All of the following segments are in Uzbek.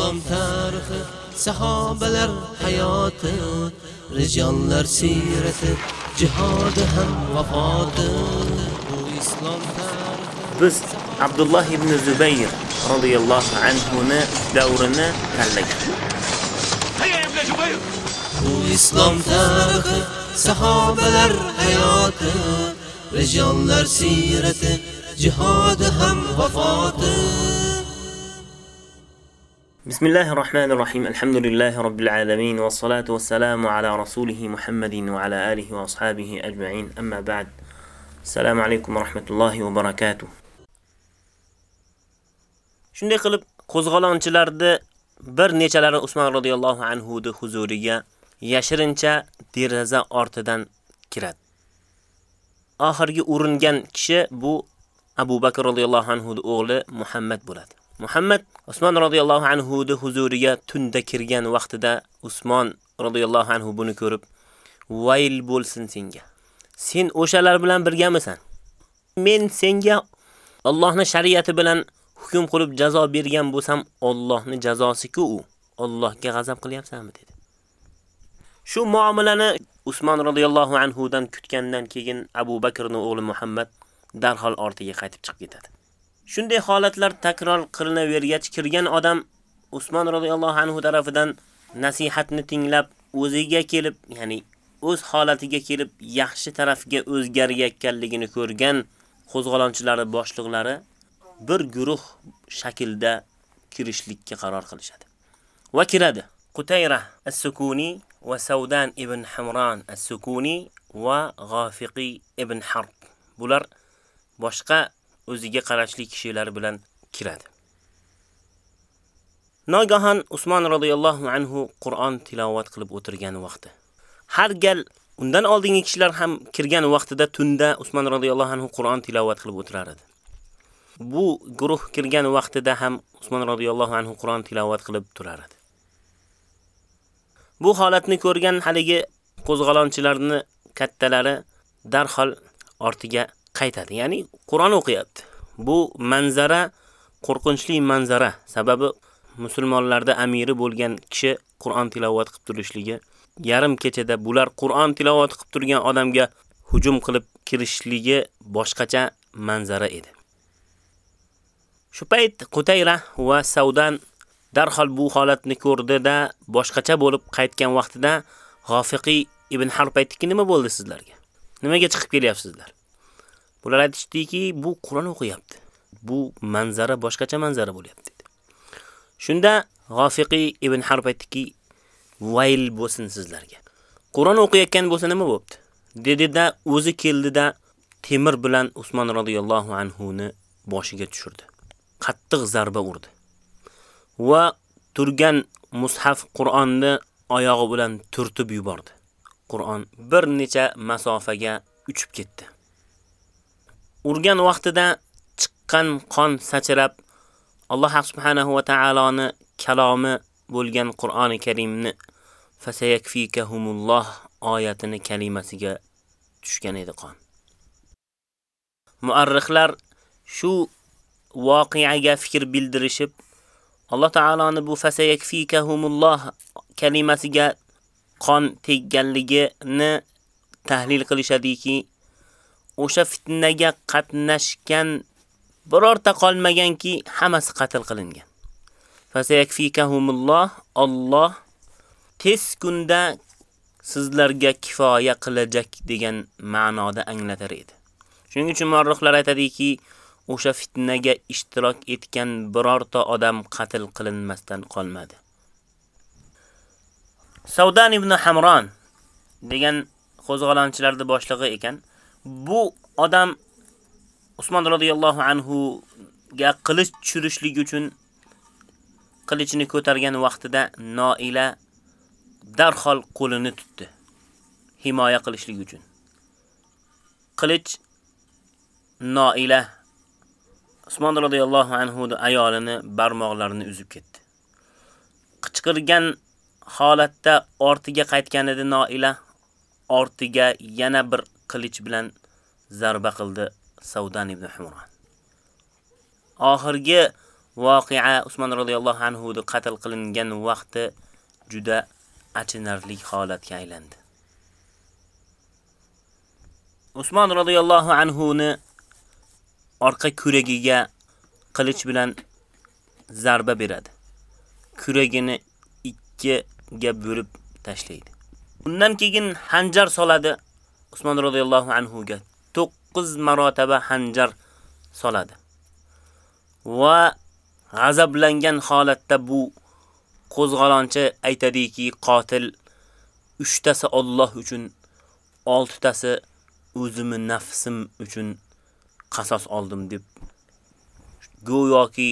islom tarixi sahobalar hayoti rijollar siyrati jihodi ham vafoti. Bu islom tarixi. Biz Abdullah ibn Zubayr radhiyallohu anhu ni davrini tanlagan. bu islom tarixi sahobalar hayoti rijollar siyrati jihodi ham vafoti بسم الله الرحمن الرحيم الحمد لله رب العالمين والصلاة والسلام على رسوله محمد وعلى آله وأصحابه أجمعين أما بعد السلام عليكم ورحمة الله وبركاته shunday qilib qo'zg'olonchilarni bir nechalari Usmon radhiyallohu anhu ni huzuriga yashirincha deraza ortidan kiradi. Oxirgi uringan kishi bu Abu Bakr radhiyallohu anhu ni o'g'li Muhammad bo'ladi. Muhammad Usmon radhiyallohu anhu ni huzuriga tunda kirgan vaqtida Usmon radhiyallohu anhu buni ko'rib, "Vayl bo'lsin senga. Sen o'shalar bilan birgamisan? Men senga Allohning shariati bilan hukm qilib jazo bergan bo'lsam, Allohning jazosi-ku u. Allohga g'azab qilyapsanmi?" dedi. Shu muomalani Usmon radhiyallohu anhu dan kutgandan keyin Abu Bakrning o'g'li Muhammad darhol ortiga qaytib chiqib ketadi. Shunday holatlar takror qilinavergach kirgan odam Usmon radhiyallohu anhu tarafidan nasihatni tinglab o'ziga kelib, ya'ni o'z holatiga kelib yaxshi tarafga o'zgarayotganligini ko'rgan qo'zg'alonchilari boshliqlari bir guruh shaklda kirishlikka qaror qilishadi. Va kiradi. Qutayra as-Sukuni va Saudan ibn Hamron as-Sukuni va G'ofiqi ibn Harb. Bular boshqa o'ziga qarashli kishilar bilan kiradi. Nogahan Usmon radhiyallohu anhu Qur'on tilovat qilib o'tirgan vaqti. Har gal undan oldingi kishilar ham kirgan vaqtida tunda Usmon radhiyallohu anhu Qur'on tilovat qilib o'tirar edi. Bu guruh kirgan vaqtida ham Usmon radhiyallohu anhu Qur'on tilovat qilib turar edi. Bu holatni ko'rgan haligi qo'zg'alonchilarni kattalari darhol ortiga qaytadi. Ya'ni Qur'on o'qiyapti. Bu manzara qo'rqinchli manzara. Sababi musulmonlarda amiri bo'lgan kishi Qur'on tilovat qilib turishligi, yarim kechada bular Qur'on tilovat qilib turgan odamga hujum qilib kirishligi boshqacha manzara edi. Shu payt Qutayra va Saudan darhol bu holatni ko'rdi-da, boshqacha bo'lib qaytgan vaqtida G'ofiqi ibn Harb aytdiki, nima bo'ldi sizlarga? Nimaga chiqib kelyapsizlar? Bular aytishdiki, bu Qur'on o'qiyapti. Bu manzara boshqacha manzara bo'lyapti dedi. Shunda G'ofiqi ibn Harb aytdiki, "Vayl bo'lsin sizlarga. Qur'on o'qiyotgan bo'lsa nima bo'pti?" dedi-da, o'zi keldida temir bilan Usmon radhiyallohu anhu ni boshiga tushirdi. Qattiq zarba urdi. Va turgan mushaf Qur'onni oyog'i bilan turtib yubordi. Qur'on bir necha masofaga uchib ketdi. Urgan vaqtida chiqqan qon sachrab Alloh subhanahu va taoloni kalomi bo'lgan Qur'oni Karimni fasayakfikahumulloh oyatini kalimasiga tushgan edi qon. Muarrixlar shu voqeaga fikr bildirishib Alloh taoloni bu fasayakfikahumulloh kalimasiga qon tegganligini tahlil qilishadiki, o'sha fitnaga qatnashgan birorta qolmaganki, hammasi qatl qilingan. Fasayakfikahumulloh Alloh tez kunda sizlarga kifoya qilajak degan ma'noda anglatar edi. Shuning uchun muarrixlar aytadiki, o'sha fitnaga ishtirok etgan birorta odam qatl qilinmasdan qolmadi. Saudan ibn Hamron degan qo'zg'olonchilarning boshlig'i ekan. Bu odam Usmon radhiyallohu anhu ga qilich tushirishlik uchun qilichini ko'targan vaqtida Noila darhol qo'lini tutdi. Himoya qilishlik uchun. Qilich Noila Usmon radhiyallohu anhu ayolini barmoqlarini uzib ketdi. Qichqirgan holatda ortiga qaytganida Noila ortiga yana bir qilich bilan zarba qildi Saudan ibn Humron. Oxirgi voqea Usmon radhiyallohu anhu ni qatl qilingan vaqti juda achinarli holatga aylandi. Usmon radhiyallohu anhu ni orqa kuragiga qilich bilan zarba beradi. Kuragini ikkiga bo'lib tashlaydi. Undan keyin hanjar soladi Usmon roziyallohu anhu ga 9 marotaba hanjar soladi. Va g'azablangan holatda bu qo'zg'alonchi aytadiki, qotil 3 tasi Alloh uchun, 6 tasi o'zimni nafsim uchun qasos oldim deb go'yoki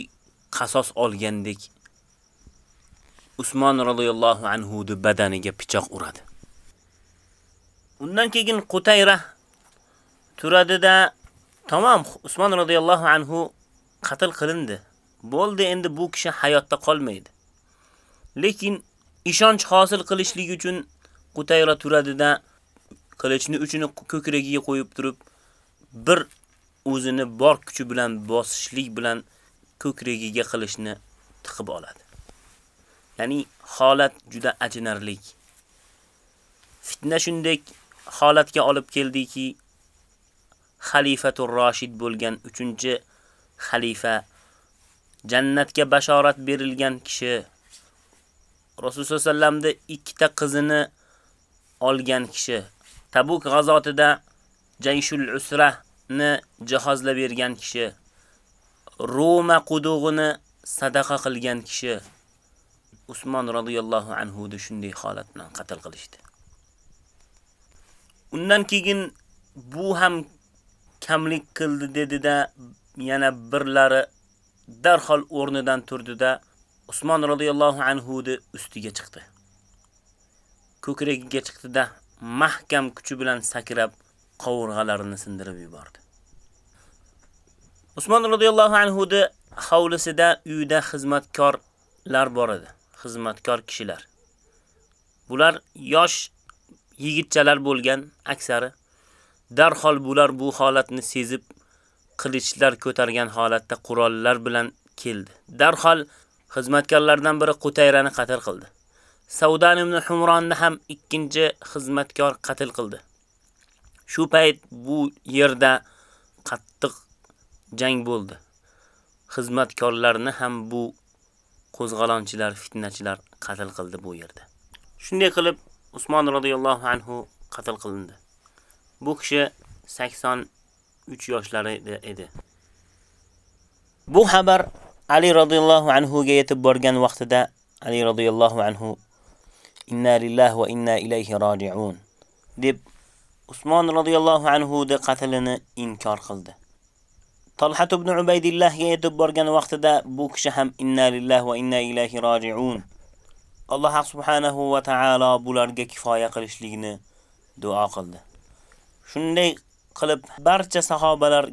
qasos olgandek Usmon roziyallohu anhu de badaniga pichoq uradi. Undan keyin Qutayra turadida tamom Usmon radhiyallohu anhu qatl qilindi. Bo'ldi, endi bu kishi hayotda qolmaydi. Lekin ishonch hosil qilishlik uchun Qutayra turadida qilichni uchini ko'kragiga qo'yib turib, bir o'zini bor kuchi bilan bosishlik bilan ko'kragiga qilichni tiqib oladi. Ya'ni holat juda achinarli. Fitna shundek holatga olib keldiki, xalifatur roshid bo'lgan 3-xalifa jannatga bashorat berilgan kishi. Rasululloh sallamda ikkita qizini olgan kishi. Tabuk g'azotida Jayshul Usra ni jihozlab bergan kishi. Roma qudug'ini sadaqa qilgan kishi. Usmon radhiyallohu anhu da shunday holat bilan qatl qilishdi. Undan keyin bu ham kamlik qildi dedi-da, yana birlari darhol o'rnidan turdi-da, Usmon radhiyallohu anhu de ustiga chiqdi. Ko'kragiga chiqdi-da, mahkam kuchi bilan sakrab qovurg'alarini sindirib yubordi. Usmon radhiyallohu anhu de hovlisida uyda xizmatkorlar bor edi. Xizmatkor kishilar. Bular yosh yigitchalar bo'lgan aksari. Darhol bular bu holatni sezib qilichlar ko'targan holatda qurollar bilan keldi. Darhol xizmatkorlardan biri Qutayrani qatl qildi. Saudan ibn Humronni ham ikkinchi xizmatkor qatl qildi. Shu payt bu yerda qattiq jang bo'ldi. Xizmatkorlarni ham bu qo'zg'alonchilar, fitnachilar qatl qildi bu yerda. Shunday qilib Usmon radhiyallohu anhu qatl qilindi. Bu kishi 83 yoshlarida edi. Bu xabar Ali radhiyallohu anhu ga yetib borgan vaqtida Ali radhiyallohu anhu inna lillahi va inna ilayhi roji'un deb Usmon radhiyallohu anhu de qatlini inkor qildi. Talhat ibn Ubaydillah ga yetib borgan vaqtida bu kishi ham inna lillahi va inna ilayhi roji'un. Alloh subhanahu va taolo bularga kifoya qilishligini duo qildi. Shunday qilib barcha sahobalar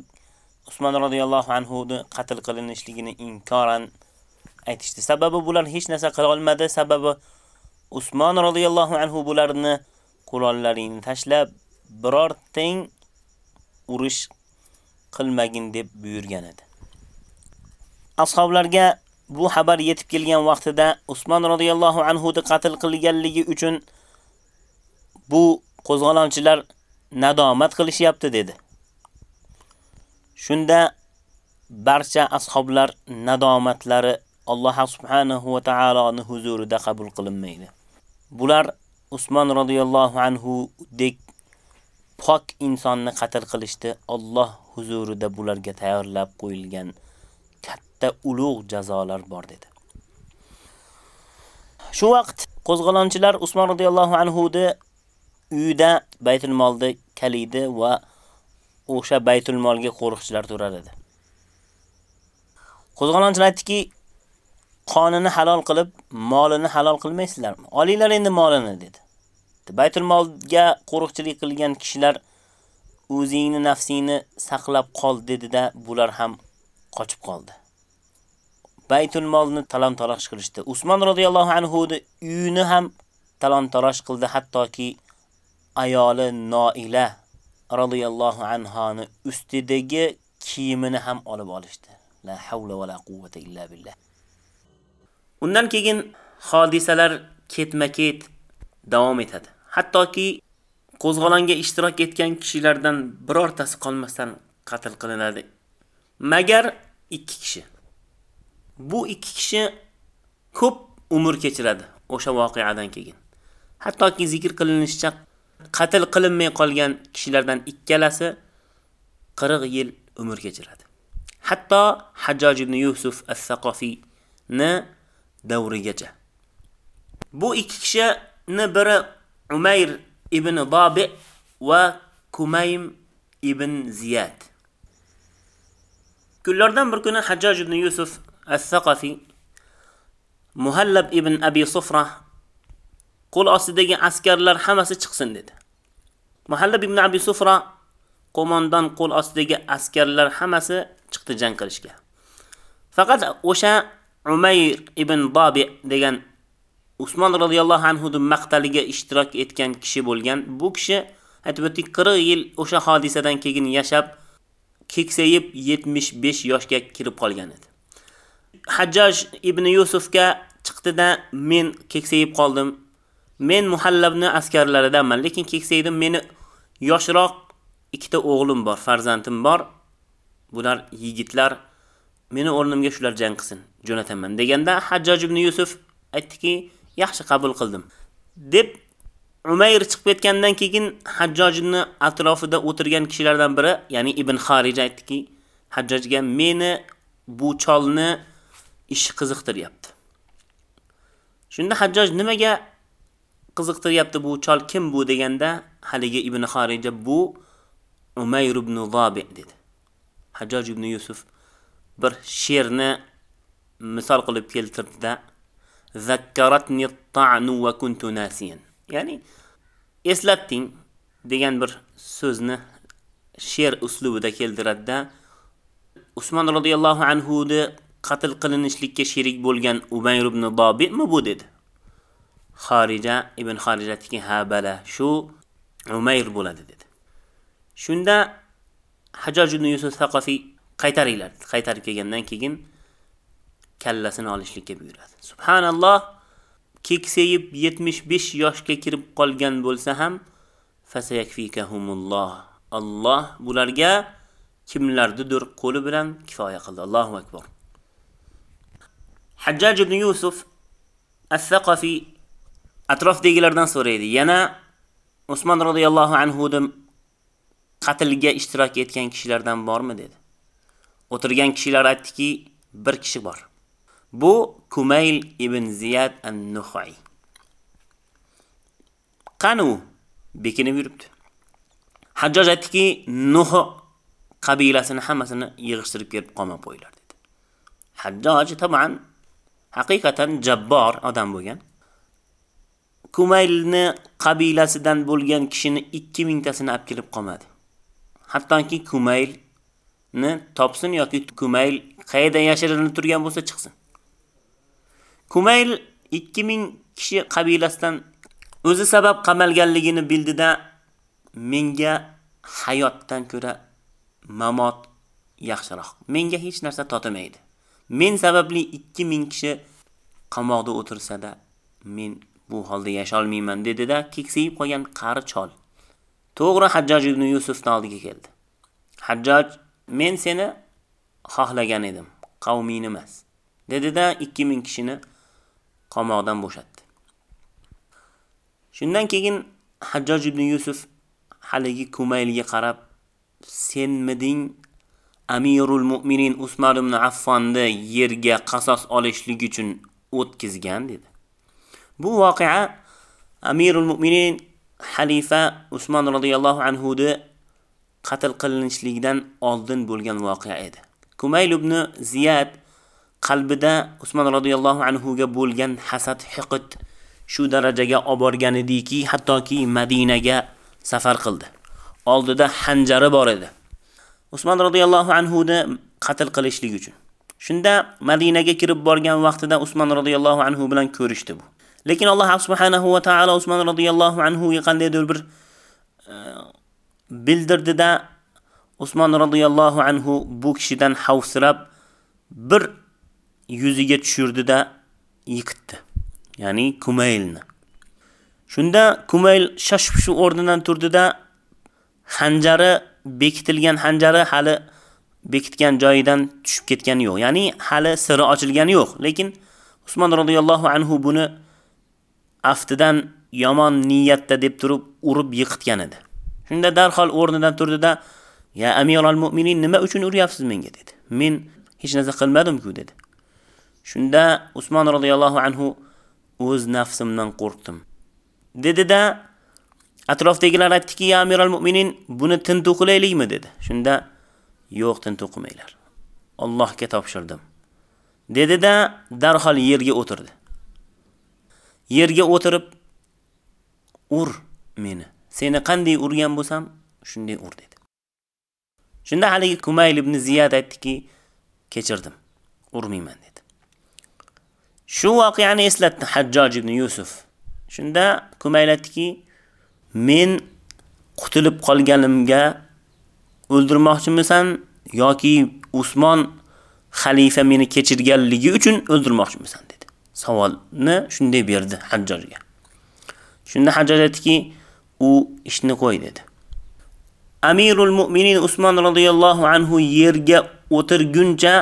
Usmon radhiyallohu anhu ni qatl qilinishligini inkoran aytishdi. Sababi bular hech narsa qila olmadi. Sababi Usmon radhiyallohu anhu bularni qurollarini tashlab biror teng urush qilmagin deb buyurgan edi. Ashoblarga bu xabar yetib kelgan vaqtida Usmon radhiyallohu anhu ni qatl qilganligi uchun bu qo'zg'alonchilar nadomat qilishyapti dedi. Shunda barcha ashoblar nadomatlari Alloh subhanahu va taoloning huzurida qabul qilinmaydi. Bular Usmon radhiyallohu anhu dek pok insonni qatl qilishdi. Alloh huzurida bularga tayyorlab qo'yilgan katta ulug' jazolar bor dedi. Shu vaqt qo'zg'alonchilar Usmon radhiyallohu anhu de uyida Baytul Molda kalidi va o'sha Baytul Molga qo'riqchilar turar edi. Qo'zg'alonchilar aytdiki, qonini halol qilib, molini halol qilmaysizlarmi? Olinglar endi molini dedi. Baytul Molga qo'riqchilik qilgan kishilar o'zingni nafsingni saqlab qol dedi-da, bular ham qochib qoldi. Baytul Molni talon-taroj qilishdi. Usmon radhiyallohu anhu uyini ham talon-taroj qildi, hattoki ayoli Noila radhiyallohu anhani ustidagi kiyimini ham olib olishdi. La havla va la quvvata illa billah. Undan keyin hodisalar ketma-ket davom etadi. Hattoki qo'zg'olonga ishtirok etgan kishilardan birortasi qolmasdan qatl qilinadi. Magar ikki kishi. Bu ikki kishi ko'p umr kechiradi o'sha voqeadan keyin. Hattoki zikr qilinishicha qatl qilinmay qolgan kishilardan ikkalasi 40 yil umr kechiradi. Hatto Hajjoj ibn Yusuf as saqofiyni davrigacha. Bu ikki kishini biri Umayr ibn Dabi va Kumaym ibn Ziyad. Kunlardan bir kuni Hajjoj ibn Yusuf as-Saqafi Muhallab ibn Abi Sufra qo'l ostidagi askarlar hammasi chiqsin dedi. Muhallab ibn Abi Sufra qo'mondan qo'l ostidagi askarlar hammasi chiqdi jang qilishga. Faqat o'sha Umayr ibn Dabi degan Usmon roziyallohu anhu maqtaliga ishtirok etgan kishi bo'lgan. Bu kishi aytibdi 40 yil o'sha hodisadan keyin yashab keksayib 75 yoshga kirib qolgan edi. Hajjaj ibn Yusufga chiqdida men keksayib qoldim. Men muhallabni askarlaridanman, lekin keksaydim. Meni yoshroq ikkita o'g'lim bor, farzandim bor. Bular yigitlar. Meni o'rnimga shular jang qilsin, jo'nataman deganda Hajjaj ibn Yusuf aytdiki, yaxshi qabul qildim. deb Umayr chiqib ketgandan keyin Hajjojni atrofida o'tirgan kishilardan biri, ya'ni Ibn Xarija aytdiki, Hajjojga meni bu cholni ish qiziqtiryapti. Shunda Hajjoj nimaga qiziqtiryapti bu chol kim bu deganda haligi Ibn xorija bu Umayr ibn Zabi dedi. Hajjoj ibn Yusuf bir she'rni misol qilib keltirdi-da zakkaratni at-ta'nu wa kuntu nasiyan. Ya'ni eslatding degan bir so'zni she'r uslubida keltiradi-da Usmon roziyallohu anhu ni qatl qilinishlikka sherik bo'lgan ubayr ibn Dabi bu dedi. Xarija ibn Xarijatiki ha bala shu Umayr bo'ladi dedi. Shunda Hajjoj ibn Yusuf Saqafi qaytaringlar. Qaytarib kelgandan keyin kallasini olishlikka buyuradi. Subhanalloh, keksayib 75 yoshga kirib qolgan bo'lsa ham fasayakfikahumulloh. Alloh bularga kimlardidir qo'li bilan kifoya qildi. Allohu akbar. Hajjaj ibn Yusuf As-Saqafi atrofdagilardan so'raydi. Yana Usmon radhiyallohu anhu qatlga ishtirok etgan kishilardan bormi dedi. O'tirgan kishilar aytdiki, bir kishi bor. Bu Kumayl ibn Ziyad an-Nuhai. Qanu bekinib yuribdi. Hajjoj aytdiki, Nuh qabilasini hammasini yig'ishtirib kelib qomab qo'ylar dedi. Hajjoj taban haqiqatan jabbor odam bo'lgan. Kumaylni qabilasidan bo'lgan kishini 2000 tasini olib kelib qolmadi. Hattoki Kumaylni topsin yoki Kumayl qayerda yashirinib turgan bo'lsa chiqsin. Kumayl 2000 kishi qabilasidan o'zi sabab qamalganligini bildida menga hayotdan ko'ra mamot yaxshiroq. Menga hech narsa totimaydi. Men sababli 2000 kishi qamoqda o'tirsa-da, men bu holda yasholmayman dedi-da, keksayib qolgan qari chol. To'g'ri Hajjoj ibn Yusufning oldiga keldi. Hajjoj, men seni xohlagan edim, qavming emas. Dedi-da 2000 kishini qamoqdan bo'shatdi. Shundan keyin Hajjoj ibn Yusuf haligi Kumaylga qarab, senmiding Amirul Mu'minin Usmon ibn Affonni yerga qasos olishlik uchun o'tkizgan dedi. Bu voqea Amirul Mu'minin xalifa Usmon roziyallohu anhu qatl qilinishligidan oldin bo'lgan voqea edi. Kumayl ibn Ziyad qalbida Usmon roziyallohu anhu ga bo'lgan hasad, hiqit shu darajaga olib borgan ediki, hattoki Madinaga safar qildi. Oldida hanjari bor edi. Usmon radhiyallohu anhu ni qatl qilishlik uchun. Shunda Madinaga kirib borgan vaqtida Usmon radhiyallohu anhu bilan ko'rishdi bu. Lekin Alloh subhanahu va taolo Usmon radhiyallohu anhu ga qandaydir bir e, bildirdida Usmon radhiyallohu anhu bu kishidan xavfsirab bir yuziga tushirdida yiqitdi. Ya'ni Kumaylni. Shunda Kumayl shashib shu o'rnidan turdida xanjari bekitilgan xanjari hali bekitgan joyidan tushib ketgani yo'q. Ya'ni hali siri ochilgani yo'q, lekin Usmon radhiyallohu anhu buni aftidan yomon niyatda deb turib urib yiqitgan edi. Shunda darhol o'rnidan turdida "Ya Amirul Mu'minin, nima uchun uryapsiz menga?" dedi. "Men hech narsa qilmadim-ku" dedi. Shunda Usmon radhiyallohu anhu o'z nafsimdan qo'rqdim. Dedi-da, atrofdagilar aytdiki, "Ya Amirul Mu'minin, buni tintuv qilaylikmi?" dedi. Shunda "Yo'q, tintuv qilmanglar. Allohga topshirdim." Dedi-da, darhol yerga o'tirdi. Yerga o'tirib, "Ur meni. Seni qanday urgan bo'lsam, shunday ur" dedi. Shunda haligi Kumayl ibn Ziyad aytdiki, "Kechirdim. Urmayman" dedi. Shu voqeani eslatdi Hajjoj ibn Yusuf. Shunda Kumayl aytdiki, "Men qutulib qolganimga o'ldirmoqchimisan yoki Usmon xalifa meni kechirganligi uchun o'ldirmoqchimisan?" dedi. Savolni shunday berdi Hajjojga. Shunda Hajjoj aytdiki, "U ishni qo'y" dedi. Amirul Mu'minin Usmon radhiyallohu anhu yerga o'tirguncha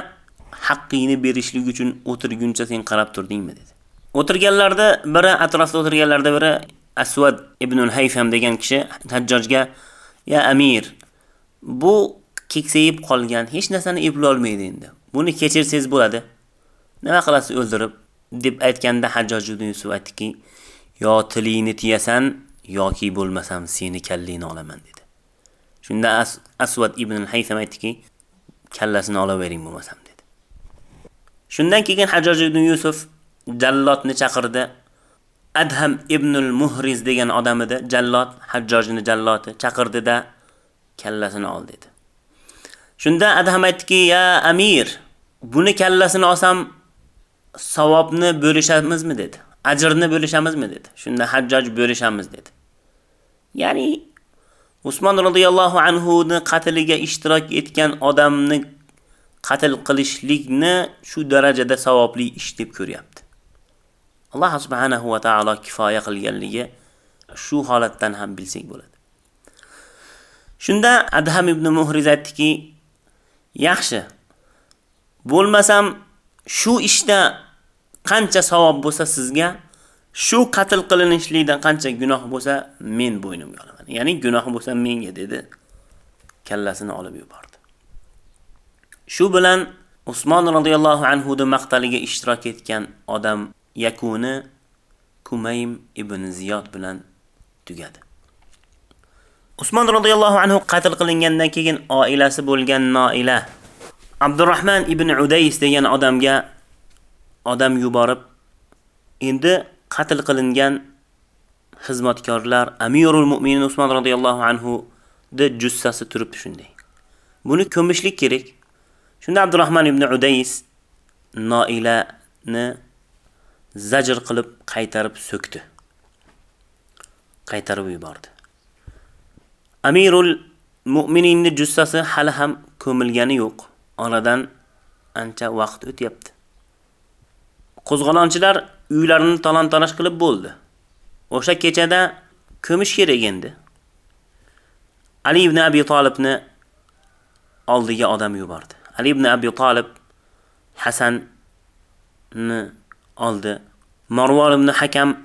haqqingni berishlik uchun o'tirguncha sen qarab turdingmi dedi. O'tirganlarda biri atrofda o'tirganlarda biri Aswad ibn al-Hayfam degan kishi Hajjojga "Ya Amir, bu keksayib qolgan, hech narsani eplay olmaydi endi. Buni kechirsangiz bo'ladi. Nima qilasiz o'ldirib?" deb aytganda Hajjoj ibn Yusuf aytdiki, "Yo tilingni tiyasan yoki bo'lmasam seni kallingni olaman" dedi. Shunda As Aswad ibn al-Haytham aytdiki, kallasini olavering bo'lmasam dedi. Shundan keyin Hajjoj ibn Yusuf jallodni chaqirdi. Adham ibn al-Muhriz degan odam edi, jallod, Hajjojni jalloti chaqirdida kallasini ol dedi. Shunda Adham aytdiki, "Ya Amir, buni kallasini olsam savobni bo'lishamizmi?" dedi. Ajrni bo'lishamizmi dedi. Shunda Hajjoj bo'lishamiz dedi. Ya'ni Usmon radhiyallohu anhu ni qatliga ishtirok etgan odamni qatl qilishlikni shu darajada savobli ish deb ko'ryapti. Alloh subhanahu va taolo kifoya qilganligi shu holatdan ham bilsak bo'ladi. Shunda Adham ibn Muhriz aytdiki, yaxshi. Bo'lmasam shu ishda qancha savob bo'lsa sizga, shu qatl qilinishlikdan qancha gunoh bo'lsa men bo'ynimga olaman. Ya'ni gunoh bo'lsa menga dedi. Kallasini olib yubordi. Shu bilan Usmon roziyallohu anhu maqtaliga ishtirok etgan odam yakuni Kumaym ibn Ziyod bilan tugadi. Usmon radhiyallohu anhu qatl qilingandan keyin oilasi bo'lgan Noila Abdurrahman ibn Udays degan odamga odam yuborib endi qatl qilingan xizmatkorlar Amirul Mu'minin Usmon radhiyallohu anhu de jussasi turibdi shunday. Buni ko'mishlik kerak. Shunda Abdurrahman ibn Udays Noilani zajr qilib qaytarib so'kdi. Qaytarib yubordi. Amirul Mu'mininning jussasi hali ham ko'milgani yo'q. Oradan ancha vaqt o'tyapti. Qo'zg'olonchilar uylarini talon-taroj qilib bo'ldi. O'sha kechada ko'mish kerak endi. Ali ibn Abi Talibni oldiga odam yubordi. Ali ibn Abi Talib Hasanni oldi. Marvon ibn Hakamga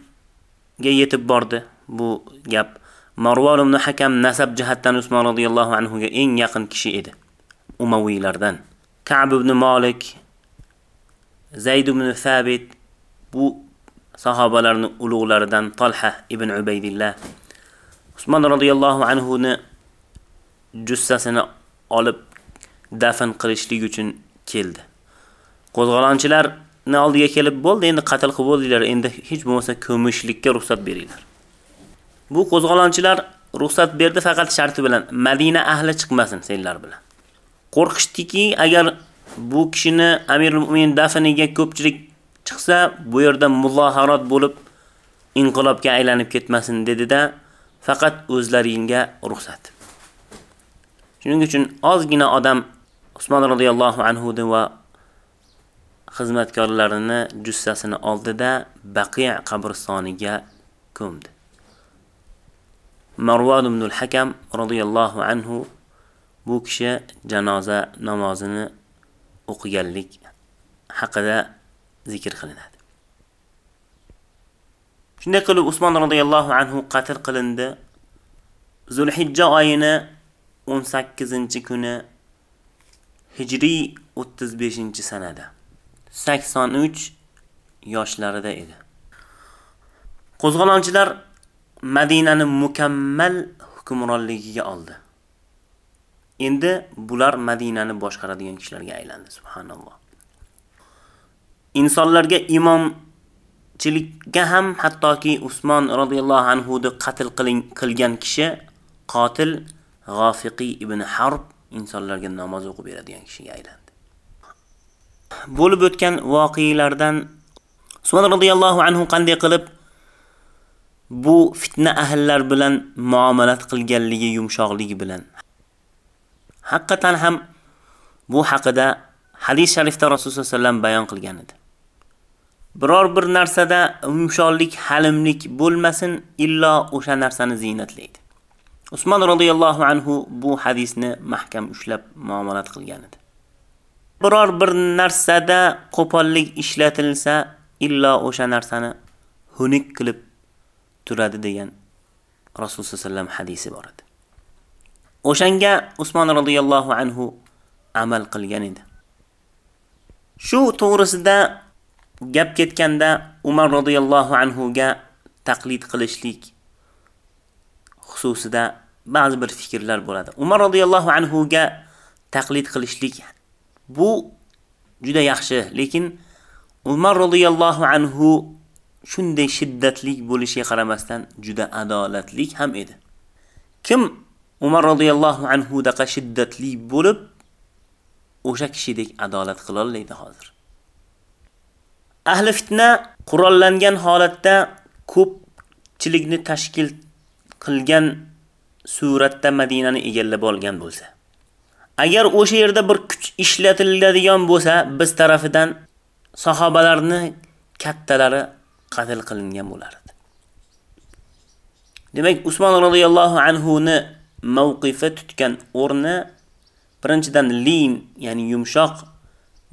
yetib bordi bu gap. Marvon ibn Hakam nasab jihatdan Usmon radhiyallohu anhu ga eng yaqin kishi edi. Umaviylardan. Ka'b ibn Malik, Zayd ibn Thabit bu sahobalarning ulug'laridan Talha ibn Ubaydillah Usmon radhiyallohu anhu ni jussasini olib dafn qilishlik uchun keldi. Qo'zg'alonchilar Qo'zg'olonchilarni oldiga kelib bo'ldi, endi qatl qilib bo'ldinglar, endi hech bo'lmasa ko'mishlikka ruxsat beringlar. Bu qo'zg'olonchilar ruxsat berdi faqat sharti bilan Madina ahli chiqmasin senlar bilan. Qo'rqishdiki, agar bu kishini Amirul Mu'min dafniga ko'pchilik chiqsa, bu yerda muloharat bo'lib inqilobga aylanib ketmasin dedi-da, faqat o'zlaringga ruxsat. Shuning uchun ozgina odam Usmon radhiyallohu anhu va xizmatkorlarini jussasini oldida Baqiy qabristoniga ko'mdi. Marwan ibn al-Hakam radhiyallohu anhu bu kishi janoza namozini o'qiganlik haqida zikr qilinadi. Shunday qilib Usmon radhiyallohu anhu qatl qilindi. Zulhijja oyini 18-kuni Hijriy 35 sanada 83 yoshlarida edi. Qo'zg'olonchilar Madinani mukammal hukmronligiga oldi. Endi bular Madinani boshqaradigan kishilarga aylandi, subhanalloh. Insonlarga imomchilikka ham hattoki Usmon radhiyallohu anhu ni qatl qilgan kishi qotil G'ofiqi ibn Harb insonlarga namoz o'qib beradigan kishiga aylandi. Bo'lib o'tgan voqealardan Usmon radhiyallohu anhu qanday qilib bu fitna ahllar bilan muomalat qilganligi yumshoqligi bilan haqiqatan ham bu haqida hadis sharifda Rasululloh sollallohu alayhi vasallam bayon qilgan edi. Biror bir narsada yumshoqlik, halimlik bo'lmasin, illo o'sha narsani ziynatlaydi. Usmon radhiyallohu anhu bu hadisni mahkam ushlab muomalat qilgan edi. Biror bir narsada qo'pollik ishlatilsa, illo o'sha narsani hunik qilib turadi degan Rasululloh sallallohu hadisi bor edi. O'shanga Usmon radhiyallohu anhu amal qilgan edi. Shu to'g'risida gap ketganda Umar radhiyallohu anhu ga taqlid qilishlik xususida ba'zi bir fikrlar bo'ladi. Umar radhiyallohu anhu ga taqlid qilishlik bu juda yaxshi, lekin Umar radhiyallohu anhu shunday shiddatlik bo'lishiga qaramasdan juda adolatlik ham edi. Kim Umar radhiyallohu anhu daqa shiddatli bo'lib o'sha kishidek adolat qila olmaydi hozir. Ahli fitna qurollangan holatda ko'pchilikni tashkil qilgan suratda Madinani egallab olgan bo'lsa, agar o'sha yerda bir kuch ishlatiladigan bo'lsa, biz tarafidan sahobalarni kattalari qatl qilingan bo'lardi. Demak, Usmon radhiyallohu anhu ni mavqifi tutgan o'rni birinchidan lin, ya'ni yumshoq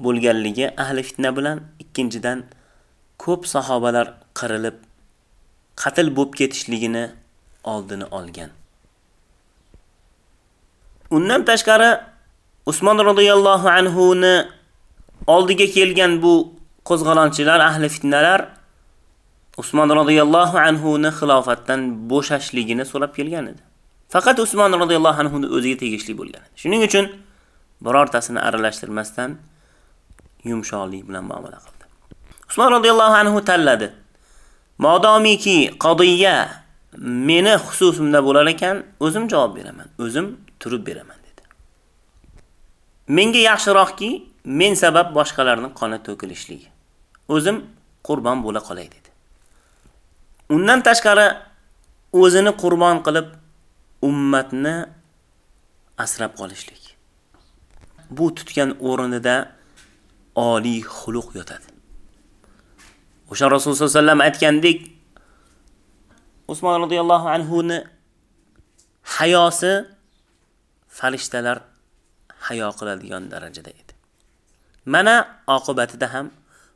bo'lganligi ahli fitna bilan, ikkinchidan ko'p sahobalar qirilib qatl bo'lib ketishligini oldini olgan. Undan tashqari Usmon radhiyallohu anhu ni oldiga kelgan bu qo'zg'alonchilar, ahli fitnalar Usmon radhiyallohu anhu ni xilofatdan bo'shashligini so'rab kelgan edi. Faqat Usmon radhiyallohu anhu ni o'ziga tegishli bo'lgan. Shuning uchun birortasini aralashtirmasdan yumshoqlik bilan muomala qildi. Usmon radhiyallohu anhu tanladi. Modomiki qodiya meni xususimda bo'lar ekan, o'zim javob beraman, o'zim turib beraman. Menga yaxshiroqki, men sabab boshqalarning qoni to'kilishligi. O'zim qurbon bo'la qolay dedi. Undan tashqari o'zini qurbon qilib ummatni asrab qolishlik. Bu tutgan o'rnida oliy xuluq yotadi. O'sha Rasululloh sollallohu alayhi vasallam aytgandek, Usmon radhiyallohu anhu ni hayosi farishtalar hayo qiladigan darajada edi. Mana oqibatida ham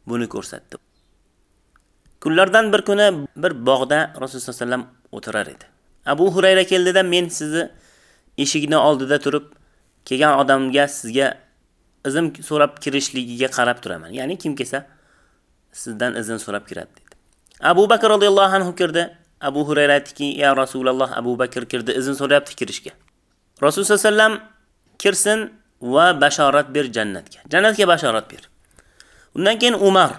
buni ko'rsatdi. Kunlardan bir kuni bir bog'da Rasululloh sollallohu alayhi vasallam o'tirar edi. Abu Hurayra keldida men sizni eshikni oldida turib kelgan odamga sizga izn so'rab kirishligiga qarab turaman. Ya'ni kim kelsa sizdan izn so'rab kiradi dedi. Abu Bakr radhiyallohu anhu kirdi. Abu Hurayra aytdiki, "Ya Rasululloh, Abu Bakr kirdi, izn so'rayapti kirishga." Rasululloh sollallohu alayhi vasallam kirsin va bashorat ber jannatga. Jannatga bashorat ber. Undan keyin Umar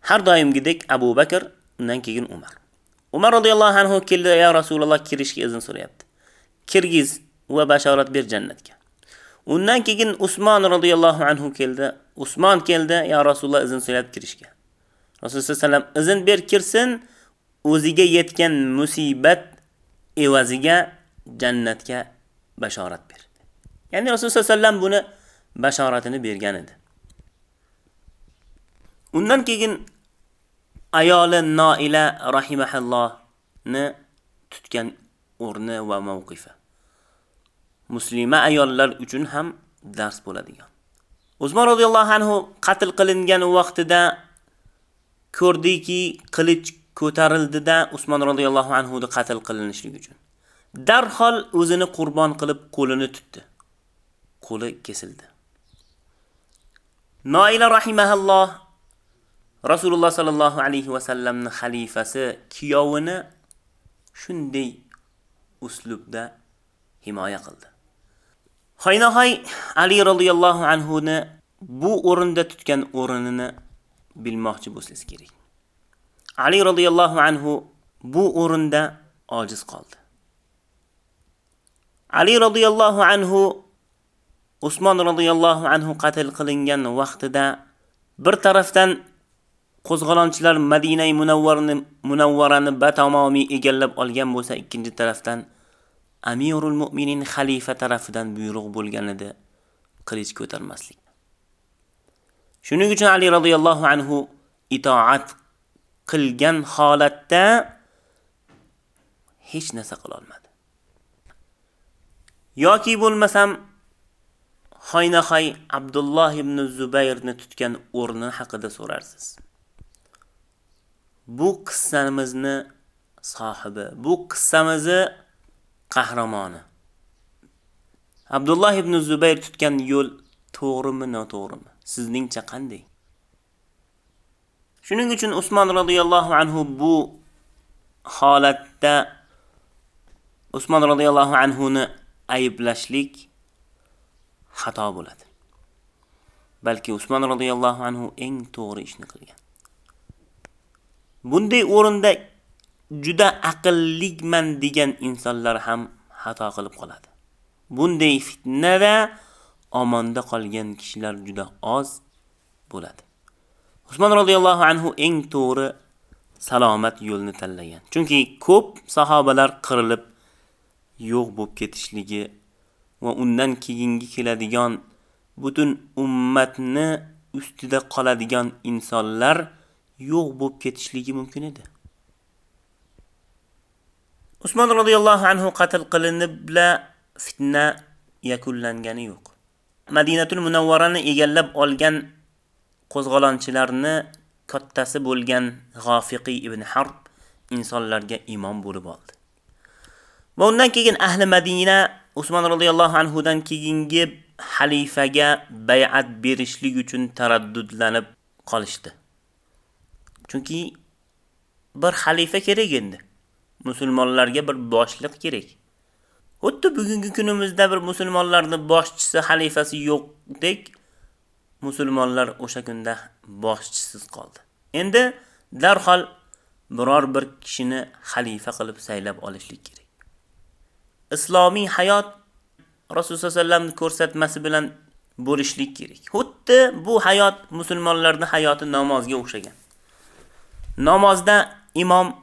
har doimgidek Abu Bakr, undan keyin Umar. Umar radhiyallohu anhu keldi, "Ya Rasululloh, kirishga izn so'rayapti." Kirgiz va bashorat ber jannatga. Undan keyin Usmon radhiyallohu anhu keldi. Usmon keldi, "Ya Rasululloh, izn so'rayapti kirishga." Rasululloh sallam izn ber kirsin, o'ziga yetgan musibat evaziga jannatga bashorat. Ya'ni Rasululloh sallam buni bashoratini bergan edi. Undan keyin ayoli Noila rahimahullohni tutgan o'rni va mavqifi. Muslima ayollar uchun ham dars bo'ladigan. Usmon roziyallohu anhu qatl qilingan vaqtida ko'rdiki, qilich ko'tarildida Usmon roziyallohu anhu ni qatl qilinishligi uchun. Darhol o'zini qurbon qilib qo'lini tutdi. Qo'li kesildi. Noila rahimahulloh Rasululloh sallallohu alayhi va sallamning xalifasi kiyovini shunday uslubda himoya qildi. Haynahay Ali radhiyallohu anhu ni bu o'rinda tutgan o'rinini bilmoqchi bo'lsangiz kerak. Ali radhiyallohu anhu bu o'rinda ojiz qoldi. Ali radhiyallohu anhu Usmon radhiyallohu anhu qatl qilingan vaqtida bir tarafdan qo'zg'olonchilar Madinai Munawvarani Munawwarani batamomiy egallab olgan bo'lsa, ikkinchi tarafdan Amirul Mu'minin xalifa tarafidan buyruq bo'lgan edi qilich ko'tarmaslik. Shuning uchun Ali radhiyallohu anhu itoat qilgan holatda hech narsa qila olmadi. yoki bo'lmasam Xoynaxoy Abdulloh ibn Zubayrni tutgan o'rni haqida so'rarsiz. Bu qissamizni sohibi, bu qissamizni qahramoni. Abdulloh ibn Zubayr tutgan yo'l to'g'rimi, noto'g'rimi? Sizningcha qanday? Shuning uchun Usmon radhiyallohu anhu bu holatda Usmon radhiyallohu anhu ni ayblashlik xato bo'ladi. Balki Usmon radhiyallohu anhu eng to'g'ri ishni qilgan. Bunday o'rinda juda aqllikman degan insonlar ham xato qilib qoladi. Bunday fitnada omonda qolgan kishilar juda oz bo'ladi. Usmon radhiyallohu anhu eng to'g'ri salomat yo'lni tanlagan. Chunki ko'p sahobalar qirilib yo'q bo'lib ketishligi va undan keyingi keladigan butun ummatni ustida qoladigan insonlar yo'q bo'lib ketishligi mumkin edi. Usmon radhiyallohu anhu qatl qilinib bilan fitna yakunlangani yo'q. Madinatul Munawvarani egallab olgan qo'zg'olonchilarni kattasi bo'lgan G'ofiqiy ibn Harb insonlarga imom bo'lib oldi. Va undan keyin ahli Madina Usmon roziyallohu anhu dan keyingi xalifaga bay'at berishlik uchun taraddudlanib qolishdi. Chunki bir xalifa kerak endi. Musulmonlarga bir boshliq kerak. Xuddi bugungi kunimizda bir musulmonlarning boshchisi, xalifasi yo'qdek, musulmonlar o'sha kunda boshchisiz qoldi. Endi darhol biror bir kishini xalifa qilib saylab olishlik kerak. Islomiy hayot Rasululloh sollallohu alayhi vasallam ko'rsatmasi bilan bo'lishlik kerak. Xuddi bu hayot musulmonlarning hayoti namozga o'xshagan. Namozda imom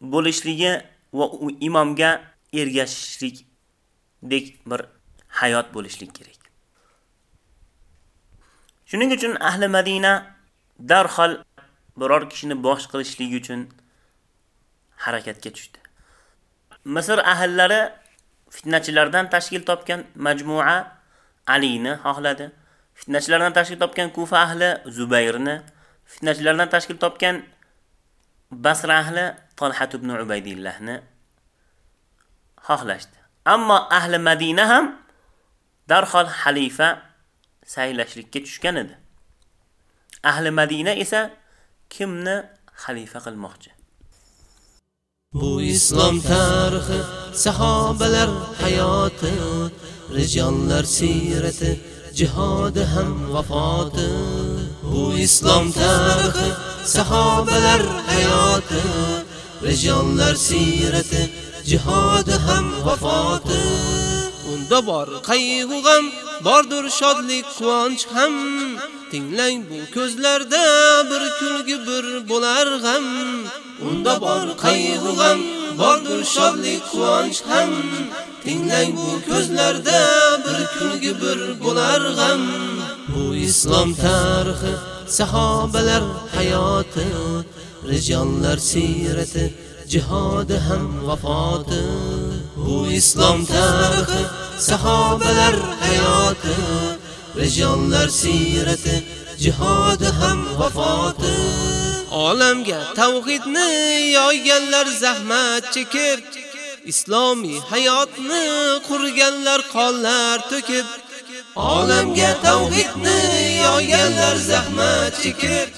bo'lishligi va u imomga ergashishlikdek bir hayot bo'lishlik kerak. Shuning uchun ahli Madina darhol biror kishini bosh qilishligi uchun harakatga tushdi. Misr ahllari fitnachilardan tashkil topgan majmua Alini xohladi. Fitnachilardan tashkil topgan Kufa ahli Zubayrni, fitnachilardan tashkil topgan Basra ahli Talhat ibn Ubaydillahni xohlashdi. Ammo ahli Madina ham darhol xalifa saylashlikka tushgan edi. Ahli Madina esa kimni xalifa qilmoqchi? Bu islom tarixi, sahobalar hayoti, rijonlar sirati, jihodi ham vafoti. Bu islom tarixi, sahobalar hayoti, rijonlar sirati, jihodi ham vafoti. Unda bor qayg'u g'am, bordir shodlik, quvonch ham. Tinglang bu ko'zlarda bir kulgi bir bo'lar g'am. Unda bor qayg'u g'am, bordir shodlik, quvonch ham. Tinglang bu ko'zlarda bir kulgi bir bo'lar g'am. Bu islom tarixi, sahobalar hayoti rijollar sirati jihodi ham vafoti bu islom tarixi sahobalar hayoti rejonlar sirati jihodi ham vafoti. Olamga tavhidni yoyganlar zahmat chekib islomiy hayotni qurganlar qonlar to'kib. Olamga tavhidni yoyganlar zahmat chekib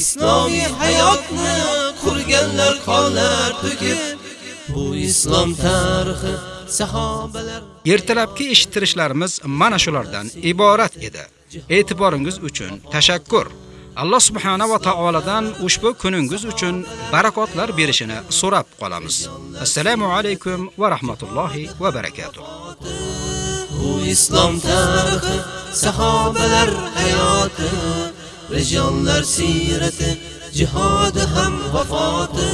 islomiy hayotni qurganlar qonlar to'kib. Bu islom tarixi sahobalar Ertalabki eshittirishlarimiz mana shulardan iborat edi. E'tiboringiz uchun tashakkur. Alloh subhanahu va taoladan ushbu kuningiz uchun barakotlar berishini so'rab qolamiz. Assalomu alaykum va rahmatullohi va barakatuh. bu islom tarixi sahobalar hayoti rijollar sirati jihodi ham vafoti